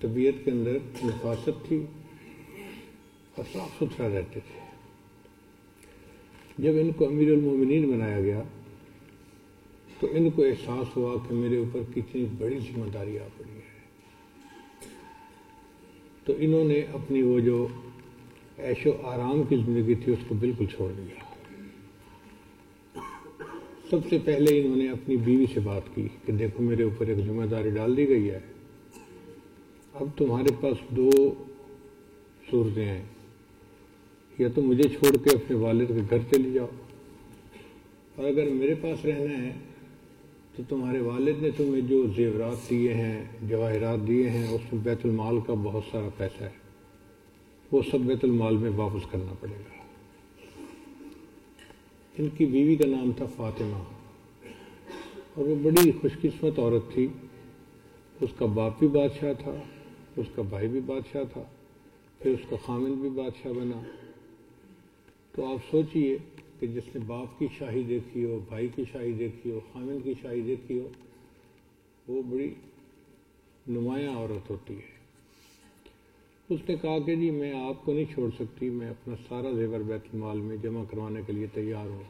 طبیعت کے اندر نفاست تھی اور صاف ستھرا رہتے تھے۔ جب ان کو امیر المومنین بنایا گیا تو ان کو احساس ہوا کہ میرے اوپر کتنی بڑی ذمہ داری آ پڑی ہے۔ تو انہوں نے اپنی وہ جو عیش و آرام کی زندگی تھی اس کو بالکل چھوڑ دیا۔ سب سے پہلے انہوں نے اپنی بیوی سے بات کی کہ دیکھو میرے اوپر ایک ذمہ داری ڈال دی گئی ہے۔ اب تمہارے پاس دو صورتیں ہیں۔ یا تو مجھے چھوڑ کے اپنے والد کے گھر چلی جاؤ۔ اور اگر میرے پاس رہنا ہے، تو تمہارے والد نے تمہیں جو زیورات دیے ہیں، جواہرات دیے ہیں، اس میں بیت المال کا بہت سارا پیسہ ہے۔ وہ سب بیت المال میں واپس کرنا پڑے گا۔ ان کی بیوی کا نام تھا فاطمہ۔ اور وہ بڑی خوش قسمت عورت تھی۔ اس کا باپ بھی بادشاہ تھا۔ اس کا بھائی بھی بادشاہ تھا، پھر اس کا خامن بھی بادشاہ بنا۔ تو آپ سوچئے کہ جس نے باپ کی شاہی دیکھی ہو، بھائی کی شاہی دیکھی ہو خامن کی شاہی دیکھی ہو، وہ بڑی نمایاں عورت ہوتی ہے۔ اس نے کہا کہ جی میں آپ کو نہیں چھوڑ سکتی، میں اپنا سارا زیور بیت المال میں جمع کروانے کے لیے تیار ہوں۔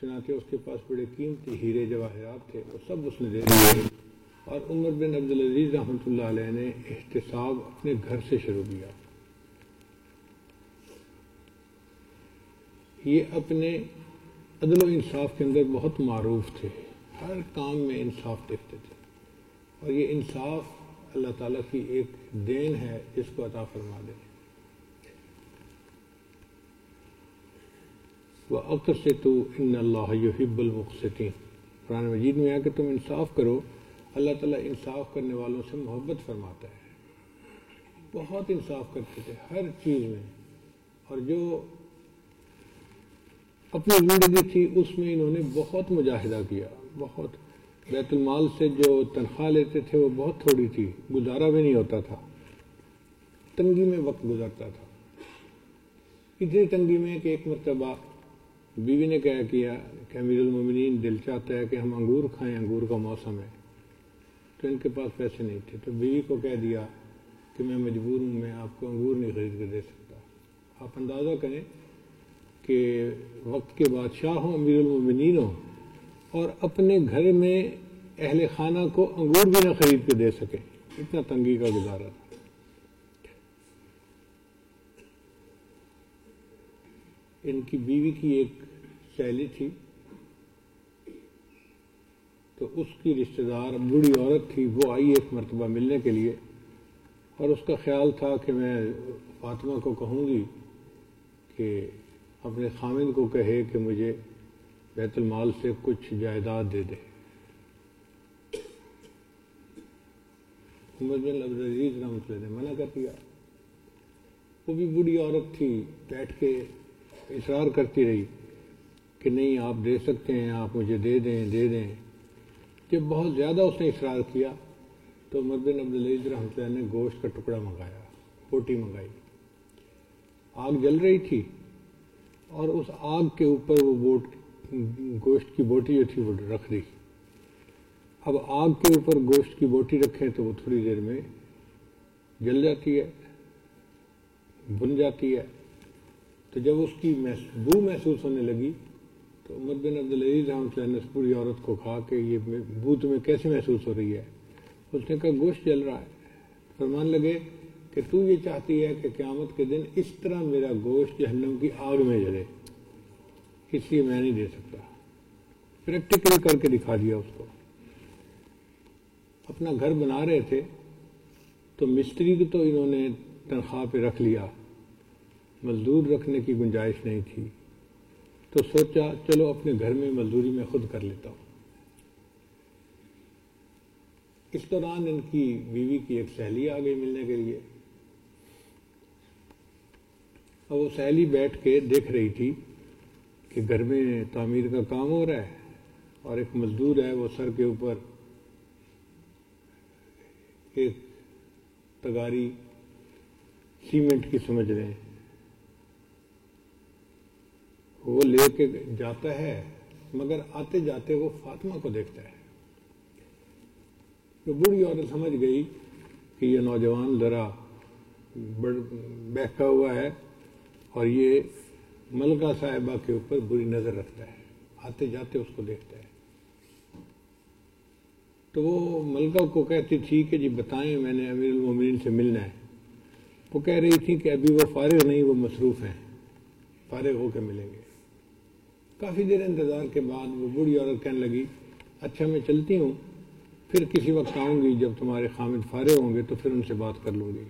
چنانچہ اس کے پاس بڑے قیمتی ہیرے جواہرات تھے، وہ سب اس نے دے دیے۔ اور عمر بن عبدالعزیز رحمۃ اللہ علیہ نے احتساب اپنے گھر سے شروع کیا۔ یہ اپنے عدل و انصاف کے اندر بہت معروف تھے۔ ہر کام میں انصاف دیکھتے تھے۔ اور یہ انصاف اللہ تعالیٰ کی ایک دین ہے جس کو عطا فرما دے۔ وہ اکثر سے تو ان اللہ یحب المقصطین قرآن مجید میں آ کہ تم انصاف کرو اللہ تعالیٰ انصاف کرنے والوں سے محبت فرماتا ہے۔ بہت انصاف کرتے تھے ہر چیز میں۔ اور جو اپنی زندگی تھی اس میں انہوں نے بہت مجاہدہ کیا۔ بہت بیت المال سے جو تنخواہ لیتے تھے وہ بہت تھوڑی تھی، گزارا بھی نہیں ہوتا تھا۔ تنگی میں وقت گزرتا تھا۔ اتنی تنگی میں کہ ایک مرتبہ بیوی نے کیا کیا کہ امیر المومنین دل چاہتا ہے کہ ہم انگور کھائیں، انگور کا موسم ہے۔ تو ان کے پاس پیسے نہیں تھے۔ تو بیوی کو کہہ دیا کہ میں مجبور ہوں، میں آپ کو انگور نہیں خرید کے دے سکتا۔ آپ اندازہ کریں کہ وقت کے بادشاہ ہوں، امیر المومنین ہوں، اور اپنے گھر میں اہل خانہ کو انگور بھی نہ خرید کے دے سکے اتنا تنگی کا گزارا تھا۔ ان کی بیوی کی ایک سہیلی تھی۔ تو اس کی رشتہ دار بوڑھی عورت تھی، وہ آئی ایک مرتبہ ملنے کے لیے اور اس کا خیال تھا کہ میں فاطمہ کو کہوں گی کہ اپنے خامن کو کہے کہ مجھے بیت المال سے کچھ جائیداد دے دے۔ عمر بن عبدالعزیز رحمۃ اللہ نے منع کر دیا۔ وہ بھی بڑی عورت تھی، بیٹھ کے اصرار کرتی رہی کہ نہیں، آپ دے سکتے ہیں، آپ مجھے دے دیں دے دیں۔ جب بہت زیادہ اس نے اصرار کیا تو عمر بن عبدالعزیز رحمۃ اللہ نے گوشت کا ٹکڑا منگایا بوٹی منگائی۔ آگ جل رہی تھی اور اس آگ کے اوپر وہ بوٹ، گوشت کی بوٹی جو تھی وہ رکھ دی۔ اب آگ کے اوپر گوشت کی بوٹی رکھیں تو وہ تھوڑی دیر میں جل جاتی ہے، بن جاتی ہے۔ تو جب اس کی بو محسوس ہونے لگی تو عمر بن عبدالعزیز رحمۃ اللہ نے اس پوری عورت کو کہا کہ یہ بو تمہیں کیسے محسوس ہو رہی ہے؟ اس نے کہا، گوشت جل رہا ہے۔ فرمان لگے کہ تو یہ چاہتی ہے کہ قیامت کے دن اس طرح میرا گوشت جہنم کی آگ میں جلے۔ اس لیے میں نہیں دے سکتا۔ پریکٹیکلی کر کے دکھا دیا اس کو۔ اپنا گھر بنا رہے تھے تو مستری کی تو انہوں نے تنخواہ پہ رکھ لیا۔ مزدور رکھنے کی گنجائش نہیں تھی۔ تو سوچا چلو اپنے گھر میں مزدوری میں خود کر لیتا ہوں۔ اس دوران ان کی بیوی کی ایک سہیلی آ گئی ملنے کے لیے۔ اب وہ سہیلی بیٹھ کے دیکھ رہی تھی کہ گھر میں تعمیر کا کام ہو رہا ہے اور ایک مزدور ہے وہ سر کے اوپر ایک تگاری سیمنٹ کی سمجھ رہے ہیں۔ وہ لے کے جاتا ہے، مگر آتے جاتے وہ فاطمہ کو دیکھتا ہے۔ تو بوڑھی عورت سمجھ گئی کہ یہ نوجوان ذرا بہکا ہوا ہے اور یہ ملکہ صاحبہ کے اوپر بری نظر رکھتا ہے۔ آتے جاتے اس کو دیکھتا ہے۔ تو وہ ملکہ کو کہتی تھی کہ جی بتائیں، میں نے امیر المومنین سے ملنا ہے۔ وہ کہہ رہی تھی کہ ابھی وہ فارغ نہیں، وہ مصروف ہیں۔ فارغ ہو کے ملیں گے۔ کافی دیر انتظار کے بعد وہ بوڑھی عورت کہنے لگی اچھا میں چلتی ہوں، پھر کسی وقت آؤں گی، جب تمہارے خامد فارغ ہوں گے تو پھر ان سے بات کر لوں گی۔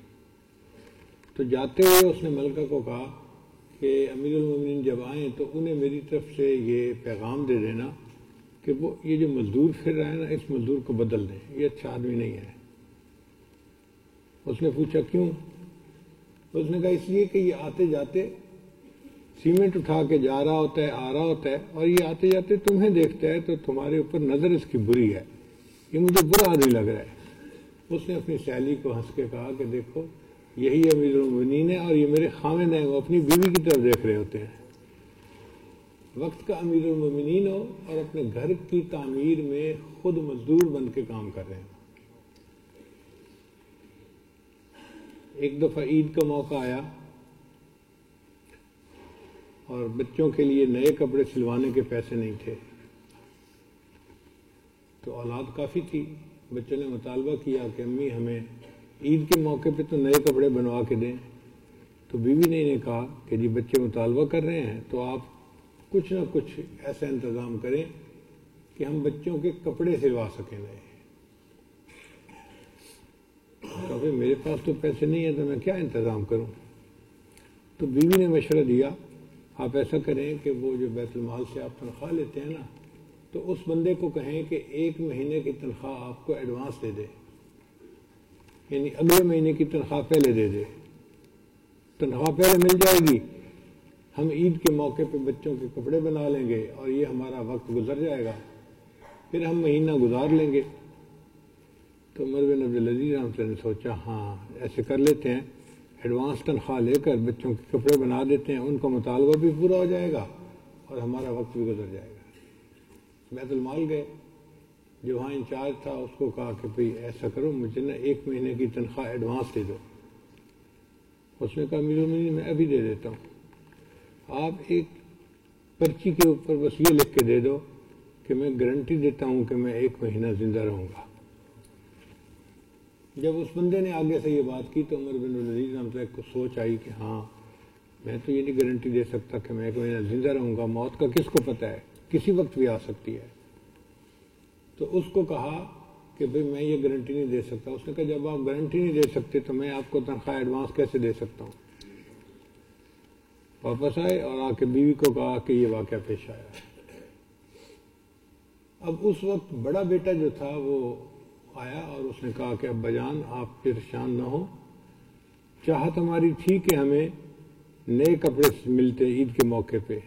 تو جاتے ہوئے اس نے ملکہ کو کہا کہ امیر المومنین جب آئیں تو انہیں میری طرف سے یہ پیغام دے دینا کہ وہ، یہ جو مزدور پھر رہا ہے نا، اس مزدور کو بدل دیں، یہ اچھا آدمی نہیں ہے۔ اس نے پوچھا کیوں؟ اس نے کہا اس لیے کہ یہ آتے جاتے سیمنٹ اٹھا کے جا رہا ہوتا ہے، آ رہا ہوتا ہے اور یہ آتے جاتے تمہیں دیکھتا ہے تو تمہارے اوپر نظر اس کی بری ہے۔ یہ مجھے برا آدمی لگ رہا ہے۔ اس نے اپنی سہیلی کو ہنس کے کہا کہ دیکھو، یہی امیر المنین ہے اور یہ میرے خامد ہیں، وہ اپنی بیوی کی طرف دیکھ رہے ہوتے ہیں۔ وقت کا امیر المنین ہو اور اپنے گھر کی تعمیر میں خود مزدور بن کے کام کر رہے ہیں۔ ایک دفعہ عید کا موقع آیا۔ اور بچوں کے لیے نئے کپڑے سلوانے کے پیسے نہیں تھے۔ تو اولاد کافی تھی۔ بچوں نے مطالبہ کیا کہ امی ہمیں عید کے موقع پہ تو نئے کپڑے بنوا کے دیں۔ تو بیوی نے انہیں کہا کہ جی بچے مطالبہ کر رہے ہیں تو آپ کچھ نہ کچھ ایسا انتظام کریں کہ ہم بچوں کے کپڑے سلوا سکیں نئے۔ تو میرے پاس تو پیسے نہیں ہیں تو میں کیا انتظام کروں؟ تو بیوی نے مشورہ دیا آپ ایسا کریں کہ وہ جو بیت المال سے آپ تنخواہ لیتے ہیں نا، تو اس بندے کو کہیں کہ ایک مہینے کی تنخواہ آپ کو ایڈوانس دے دے۔ یعنی اگلے مہینے کی تنخواہ پہلے دے دے۔ تنخواہ پہلے مل جائے گی۔ ہم عید کے موقع پہ بچوں کے کپڑے بنا لیں گے اور یہ ہمارا وقت گزر جائے گا۔ پھر ہم مہینہ گزار لیں گے۔ تو مربن عبدالعزیز رحمۃ نے سوچا ہاں ایسے کر لیتے ہیں۔ ایڈوانس تنخواہ لے کر بچوں کے کپڑے بنا دیتے ہیں، ان کا مطالبہ بھی پورا ہو جائے گا اور ہمارا وقت بھی گزر جائے گا۔ بیت المال گئے، جو وہاں انچارج تھا، اس کو کہا کہ بھئی ایسا کرو، مجھے نا ایک مہینے کی تنخواہ ایڈوانس دے دو۔ اس نے کہا، میرے میں ابھی دے دیتا ہوں۔ آپ ایک پرچی کے اوپر بس یہ لکھ کے دے دو کہ میں گارنٹی دیتا ہوں کہ میں ایک مہینہ زندہ رہوں گا۔ جب اس بندے نے آگے سے یہ بات کی تو عمر بن العزیز رحمۃ کو سوچ آئی کہ ہاں میں تو یہ نہیں گارنٹی دے سکتا کہ میں ایک مہینہ زندہ رہوں گا، موت کا کس کو پتہ ہے؟ کسی وقت بھی آ سکتی ہے۔ تو اس کو کہا کہ بھئی میں یہ گارنٹی نہیں دے سکتا۔ اس نے کہا، جب آپ گارنٹی نہیں دے سکتے تو میں آپ کو تنخواہ ایڈوانس کیسے دے سکتا ہوں؟ واپس آئے اور آ کے بیوی کو کہا کہ یہ واقعہ پیش آیا۔ اب اس وقت بڑا بیٹا جو تھا وہ اس نے کہا کہ اب بجان آپ پریشان نہ ہو چاہت ہماری تھی کہ ہمیں نئے کپڑے ملتے عید کے موقع پہ۔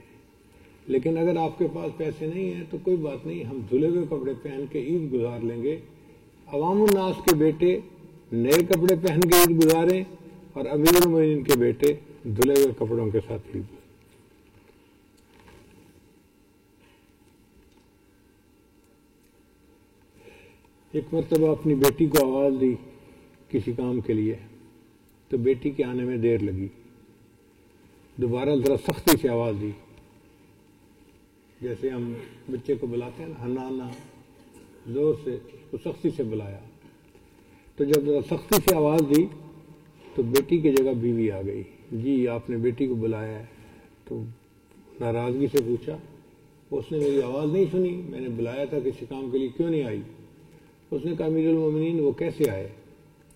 لیکن اگر آپ کے پاس پیسے نہیں ہیں تو کوئی بات نہیں، ہم دھلے ہوئے کپڑے پہن کے عید گزار لیں گے۔ عوام الناس کے بیٹے نئے کپڑے پہن کے عید گزاریں اور امیر المین کے بیٹے دھلے ہوئے کپڑوں کے ساتھ عید ایک مرتبہ اپنی بیٹی کو آواز دی کسی کام کے لیے، تو بیٹی کے آنے میں دیر لگی۔ دوبارہ ذرا سختی سے آواز دی۔ جیسے ہم بچے کو بلاتے ہیں نا ہنا، زور سے اس کو سختی سے بلایا۔ تو جب ذرا سختی سے آواز دی، تو بیٹی کی جگہ بیوی آ گئی۔ جی آپ نے بیٹی کو بلایا ہے۔ تو ناراضگی سے پوچھا، اس نے میری آواز نہیں سنی۔ میں نے بلایا تھا کسی کام کے لیے، کیوں نہیں آئی؟ اس نے کہا امیر المومنین وہ کیسے آئے؟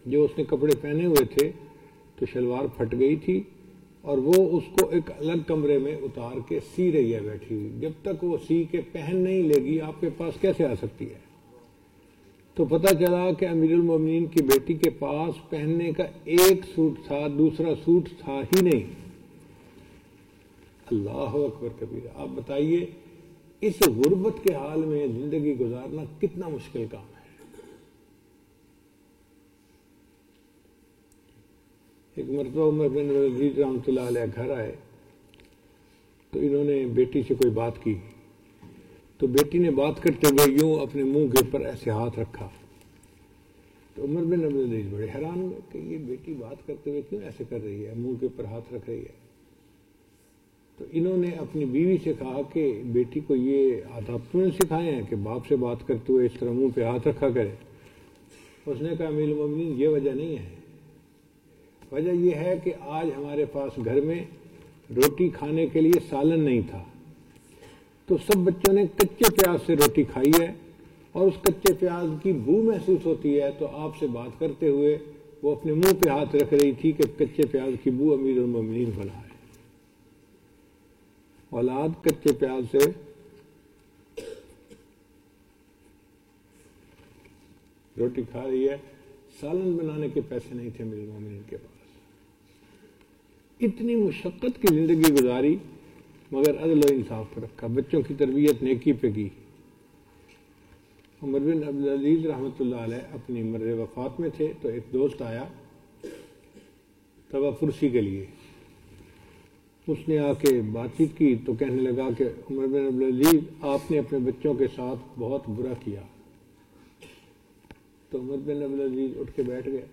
جو اس نے کپڑے پہنے ہوئے تھے تو شلوار پھٹ گئی تھی اور وہ اس کو ایک الگ کمرے میں اتار کے سی رہی ہے، بیٹھی ہوئی۔ جب تک وہ سی کے پہن نہیں لے گی، آپ کے پاس کیسے آ سکتی ہے؟ تو پتہ چلا کہ امیر المومنین کی بیٹی کے پاس پہننے کا ایک سوٹ تھا، دوسرا سوٹ تھا ہی نہیں۔ اللہ اکبر کبیر آپ بتائیے، اس غربت کے حال میں زندگی گزارنا کتنا مشکل کام ایک مرتبہ عمر بن عزیز رحمۃ اللہ علیہ گھر آئے تو انہوں نے بیٹی سے کوئی بات کی تو بیٹی نے بات کرتے ہوئے یوں اپنے منہ کے اوپر ایسے ہاتھ رکھا تو عمر بن عبدالعزیز بڑے حیران ہوئے کہ یہ بیٹی بات کرتے ہوئے کیوں ایسے کر رہی ہے، منہ کے اوپر ہاتھ رکھ رہی ہے۔ تو انہوں نے اپنی بیوی سے کہا کہ بیٹی کو یہ آداب تم نے سکھائے ہیں کہ باپ سے بات کرتے ہوئے اس طرح منہ پہ ہاتھ رکھا کرے۔ اس نے کہا، امیر المومنین، یہ وجہ نہیں ہے۔ وجہ یہ ہے کہ آج ہمارے پاس گھر میں روٹی کھانے کے لیے سالن نہیں تھا۔ تو سب بچوں نے کچے پیاز سے روٹی کھائی ہے اور اس کچے پیاز کی بو محسوس ہوتی ہے۔ تو آپ سے بات کرتے ہوئے وہ اپنے منہ پہ ہاتھ رکھ رہی تھی کہ کچے پیاز کی بو امیر المومنین بنا ہے۔ اولاد کچے پیاز سے روٹی کھا رہی ہے۔ سالن بنانے کے پیسے نہیں تھے امیر المومنین کے پاس۔ اتنی مشقت کی زندگی گزاری، مگر عدل و انصاف پر رکھا۔ بچوں کی تربیت نیکی پہ کی۔ عمر بن عبدالعزیز رحمۃ اللہ علیہ اپنی مر وفات میں تھے تو ایک دوست آیا تبا پرسی کے لیے۔ اس نے آ کے بات چیت کی تو کہنے لگا کہ عمر بن عبدالعزیز آپ نے اپنے بچوں کے ساتھ بہت برا کیا۔ تو عمر بن عبدالعزیز اٹھ کے بیٹھ گئے۔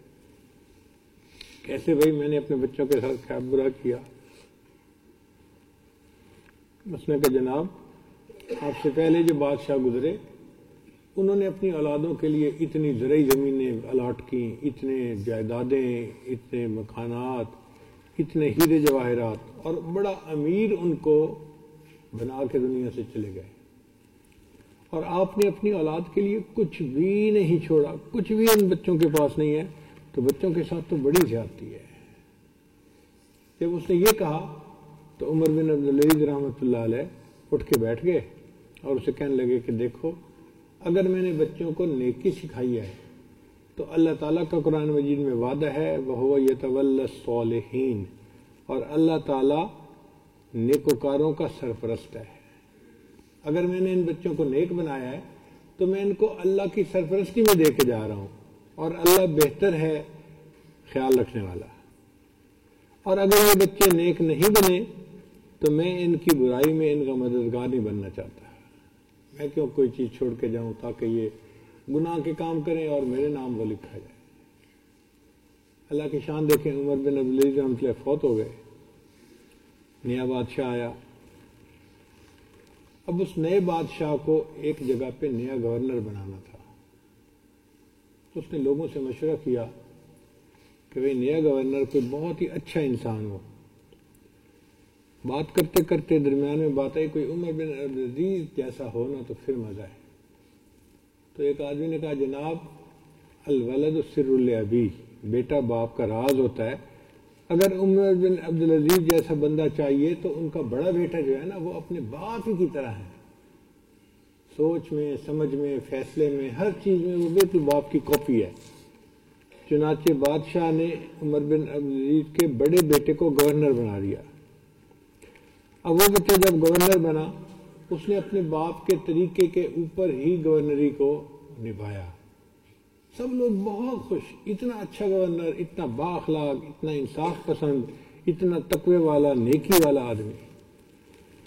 کیسے بھائی میں نے اپنے بچوں کے ساتھ کیا برا کیا۔ مسئلہ کا جناب، آپ سے پہلے جو بادشاہ گزرے، انہوں نے اپنی اولادوں کے لیے اتنی زرعی زمینیں الاٹ کی اتنے جائیدادیں، اتنے مکانات، اتنے ہیرے جواہرات، اور بڑا امیر ان کو بنا کے دنیا سے چلے گئے۔ اور آپ نے اپنی اولاد کے لیے کچھ بھی نہیں چھوڑا، کچھ بھی ان بچوں کے پاس نہیں ہے۔ تو بچوں کے ساتھ تو بڑی زیادتی ہے۔ جب اس نے یہ کہا، تو عمر بن عبدالعزیز رحمۃ اللہ علیہ اٹھ کے بیٹھ گئے اور اسے کہنے لگے کہ دیکھو، اگر میں نے بچوں کو نیکی سکھائی ہے، تو اللہ تعالیٰ کا قرآن مجید میں وعدہ ہے وہ یتول صالحین اور اللہ تعالیٰ نیکوکاروں کا سرپرست ہے۔ اگر میں نے ان بچوں کو نیک بنایا ہے، تو میں ان کو اللہ کی سرپرستی میں دے کے جا رہا ہوں۔ اور اللہ بہتر ہے خیال رکھنے والا۔ اور اگر یہ بچے نیک نہیں بنے، تو میں ان کی برائی میں ان کا مددگار نہیں بننا چاہتا۔ میں کیوں کوئی چیز چھوڑ کے جاؤں تاکہ یہ گناہ کے کام کریں اور میرے نام وہ لکھا جائے؟ اللہ کی شان دیکھیں، عمر بن عبدالعزیز رحمۃ اللہ فوت ہو گئے۔ نیا بادشاہ آیا۔ اب اس نئے بادشاہ کو ایک جگہ پہ نیا گورنر بنانا تھا۔ تو اس نے لوگوں سے مشورہ کیا کہ بھائی نیا گورنر کوئی بہت ہی اچھا انسان ہو۔ بات کرتے کرتے درمیان میں بات آئی، کوئی عمر بن عزیز جیسا ہو نا تو پھر مزہ ہے۔ تو ایک آدمی نے کہا، جناب، الولد سر البی بیٹا باپ کا راز ہوتا ہے۔ اگر عمر بن عبدالعزیز جیسا بندہ چاہیے تو ان کا بڑا بیٹا جو ہے نا، وہ اپنے باپ ہی کی طرح ہے۔ سوچ میں، سمجھ میں، فیصلے میں، ہر چیز میں وہ بالکل باپ کی کاپی ہے۔ چنانچہ بادشاہ نے عمر بن عبدالعزیز کے بڑے بیٹے کو گورنر بنا دیا اب وہ بچہ جب گورنر بنا، اس نے اپنے باپ کے طریقے کے اوپر ہی گورنری کو نبھایا۔ سب لوگ بہت خوش۔ اتنا اچھا گورنر، اتنا باخلاق اتنا انصاف پسند، اتنا تقوی والا، نیکی والا آدمی۔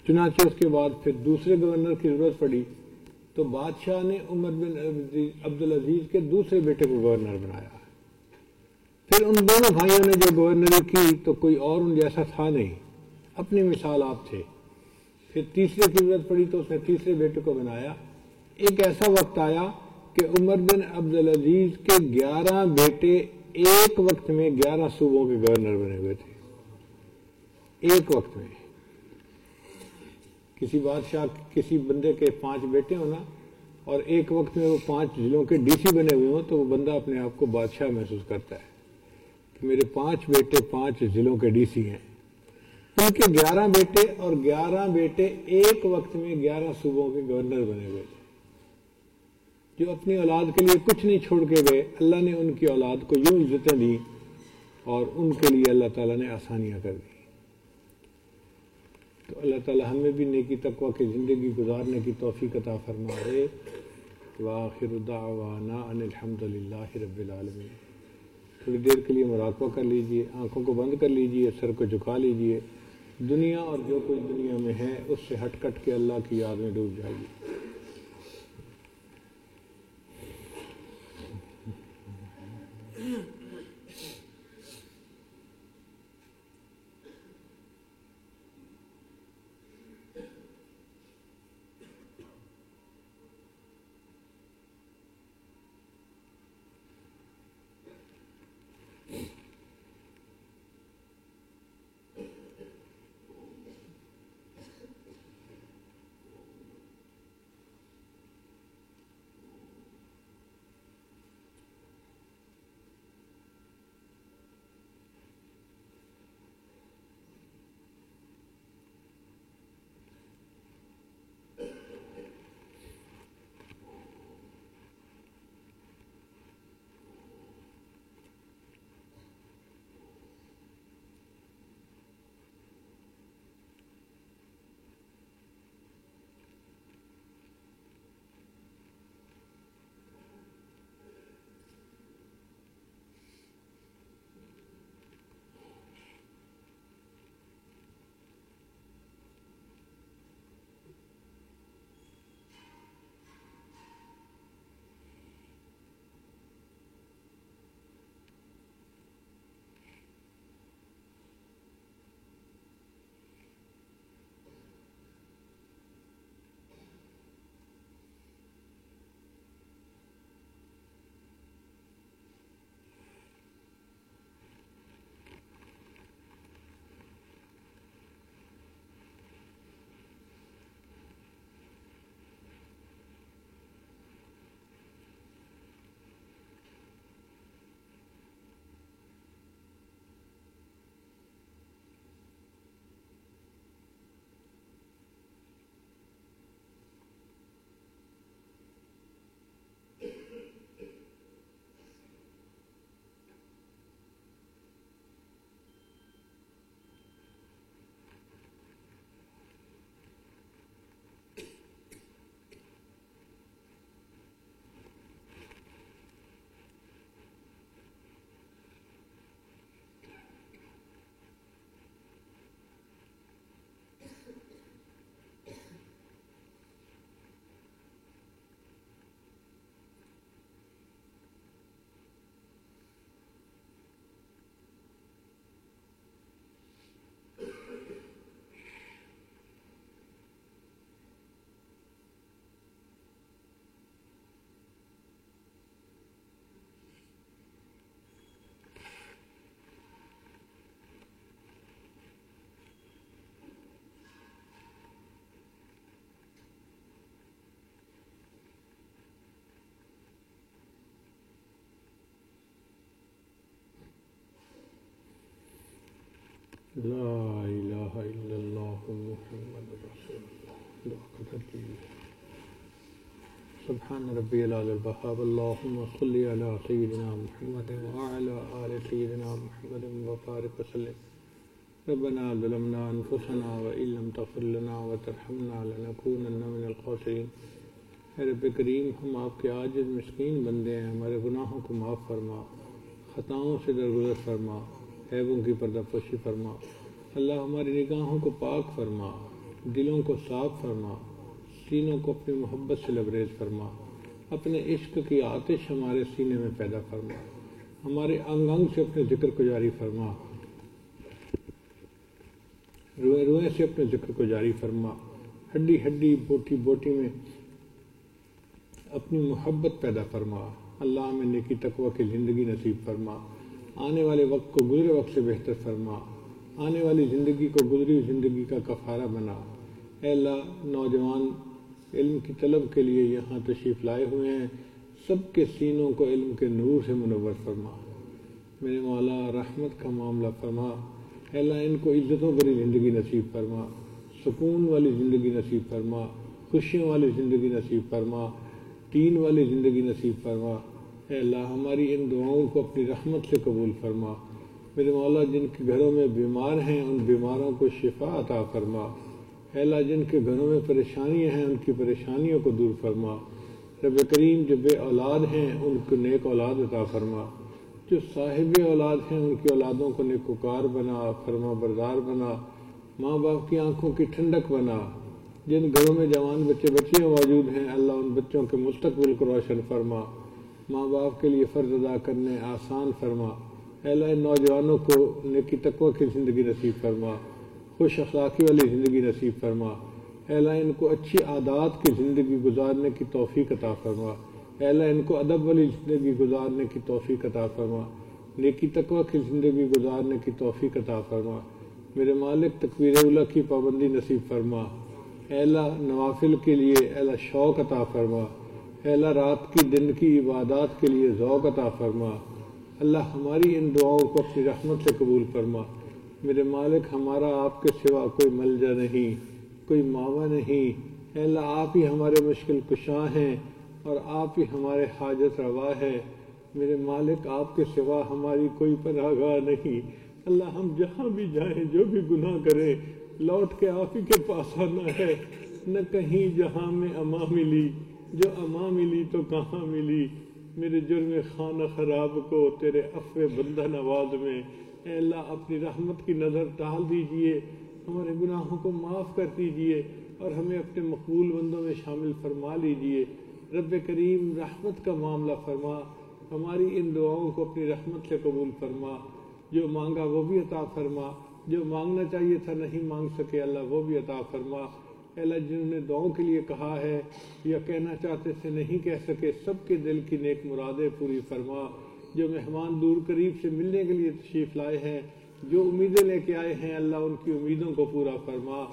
چنانچہ اس کے بعد پھر دوسرے گورنر کی ضرورت پڑی۔ تو بادشاہ نے عمر بن عبدالعزیز کے دوسرے بیٹے کو گورنر بنایا۔ پھر ان دونوں بھائیوں نے جو گورنری کی تو کوئی اور ان جیسا تھا نہیں۔ اپنی مثال آپ تھے۔ پھر تیسرے کی ضرورت پڑی تو اس نے تیسرے بیٹے کو بنایا۔ ایک ایسا وقت آیا کہ عمر بن عبدالعزیز کے گیارہ بیٹے ایک وقت میں گیارہ صوبوں کے گورنر بنے ہوئے تھے۔ ایک وقت میں۔ کسی بادشاہ، کسی بندے کے پانچ بیٹے ہونا اور ایک وقت میں وہ پانچ ضلعوں کے ڈی سی بنے ہوئے ہوں تو وہ بندہ اپنے آپ کو بادشاہ محسوس کرتا ہے۔ کہ میرے پانچ بیٹے پانچ ضلعوں کے ڈی سی ہیں۔ ان کے گیارہ بیٹے اور گیارہ بیٹے ایک وقت میں گیارہ صوبوں کے گورنر بنے ہوئے تھے۔ جو اپنی اولاد کے لیے کچھ نہیں چھوڑ کے گئے، اللہ نے ان کی اولاد کو یوں عزتیں دی اور ان کے لیے اللہ تعالیٰ نے آسانیاں کر دی تو اللہ تعالیٰ ہمیں بھی نیکی تقوا کی زندگی گزارنے کی توفیق عطا فرمائے۔ واخر دعوانا ان الحمد للہ رب العالمین۔ تھوڑی دیر کے لیے مراقبہ کر لیجیے، آنکھوں کو بند کر لیجیے، سر کو جھکا لیجیے۔ دنیا اور جو کچھ دنیا میں ہے، اس سے ہٹ کٹ کے اللہ کی یاد میں ڈوب جائیے۔ لا الہ الا اللہ محمد رسول اللہ دعا قدر کیجیے سبحان ربی العلی البحاب اللہم صلی علی سیدنا محمد وعلا آل سیدنا محمد وبارک وسلم. ربنا ظلمنا انفسنا وإن لم تغفر لنا وترحمنا لنكونن من الخاسرین اے رب کریم، ہم آپ کے عاجز مسکین بندے ہیں، ہمارے گناہوں کو معاف فرما، خطاؤں سے درگزر فرما عیبوں کی پردہ پوشی فرما۔ اللہ ہماری نگاہوں کو پاک فرما، دلوں کو صاف فرما، سینوں کو اپنی محبت سے لبریز فرما۔ اپنے عشق کی آتش ہمارے سینے میں پیدا فرما۔ ہمارے انگ انگ سے اپنے ذکر کو جاری فرما۔ روئے روئے سے اپنے ذکر کو جاری فرما۔ ہڈی ہڈی بوٹی بوٹی میں اپنی محبت پیدا فرما۔ اللہ میں نیکی تقوی کی زندگی نصیب فرما۔ آنے والے وقت کو گزرے وقت سے بہتر فرما۔ آنے والی زندگی کو گزری زندگی کا کفارہ بنا۔ اے اللہ، نوجوان علم کی طلب کے لیے یہاں تشریف لائے ہوئے ہیں۔ سب کے سینوں کو علم کے نور سے منور فرما۔ میرے مولا، رحمت کا معاملہ فرما۔ اے اللہ، ان کو عزتوں بری زندگی نصیب فرما۔ سکون والی زندگی نصیب فرما۔ خوشیوں والی زندگی نصیب فرما۔ تین والی زندگی نصیب فرما۔ اے اللہ، ہماری ان دعاؤں کو اپنی رحمت سے قبول فرما۔ میرے مولا، جن کے گھروں میں بیمار ہیں، ان بیماروں کو شفا عطا فرما۔ اے اللہ، جن کے گھروں میں پریشانیاں ہیں، ان کی پریشانیوں کو دور فرما۔ رب کریم، جو بے اولاد ہیں، ان کو نیک اولاد عطا فرما۔ جو صاحب اولاد ہیں، ان کی اولادوں کو نیکوکار بنا، فرما بردار بنا۔ ماں باپ کی آنکھوں کی ٹھنڈک بنا۔ جن گھروں میں جوان بچے، بچیاں موجود ہیں، اللہ ان بچوں کے مستقبل کو روشن فرما۔ ماں باپ کے لیے فرض ادا کرنے آسان فرما۔ اللہ نوجوانوں کو نیکی، تقوی کی زندگی نصیب فرما۔ خوش اخلاقی والی زندگی نصیب فرما۔ اللہ، ان کو اچھی عادات کی زندگی گزارنے کی توفیق عطا فرما۔ اللہ، ان کو ادب والی زندگی گزارنے کی توفیق عطا فرما۔ نیکی، تقوی کی زندگی گزارنے کی توفیق عطا فرما۔ میرے مالک، تکبیر اللہ کی پابندی نصیب فرما۔ اللہ، نوافل کے لیے اللہ شوق عطا فرما۔ اللہ رات کی دن کی عبادات کے لیے ذوق عطا فرما۔ اللہ ہماری ان دعاؤں کو اپنی رحمت سے قبول فرما۔ میرے مالک، ہمارا آپ کے سوا کوئی ملجا نہیں، کوئی ماوا نہیں۔ اے اللہ، آپ ہی ہمارے مشکل کشاں ہیں اور آپ ہی ہمارے حاجت روا ہے۔ میرے مالک، آپ کے سوا ہماری کوئی پناہ گاہ نہیں۔ اللہ، ہم جہاں بھی جائیں، جو بھی گناہ کریں، لوٹ کے آپ ہی کے پاس آنا ہے۔ نہ کہیں جہاں میں اما ملی۔ جو اما ملی تو کہاں ملی؟ میرے جرم خانہ خراب کو تیرے افو بندہ نواز میں۔ اے اللہ، اپنی رحمت کی نظر ٹال دیجیے، ہمارے گناہوں کو معاف کر دیجیے، اور ہمیں اپنے مقبول بندوں میں شامل فرما لیجیے۔ رب کریم رحمت کا معاملہ فرما، ہماری ان دعاؤں کو اپنی رحمت سے قبول فرما۔ جو مانگا وہ بھی عطا فرما، جو مانگنا چاہیے تھا نہیں مانگ سکے، اللہ وہ بھی عطا فرما۔ اللہ جنہوں نے دعاؤں کے لیے کہا ہے، یا کہنا چاہتے تھے، نہیں کہہ سکے، سب کے دل کی نیک مرادیں پوری فرما۔ جو مہمان دور قریب سے ملنے کے لیے تشریف لائے ہیں، جو امیدیں لے کے آئے ہیں، اللہ ان کی امیدوں کو پورا فرما۔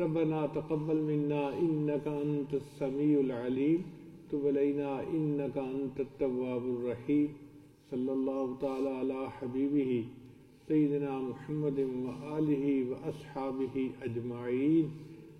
ربنا تقبل منا انکا انت السمیع العلیم۔ تب علینا انکا انت التواب الرحیم۔ صلی اللہ تعالی علی حبیبہ سیدنا محمد و آلہ و اصحابہ اجمعین۔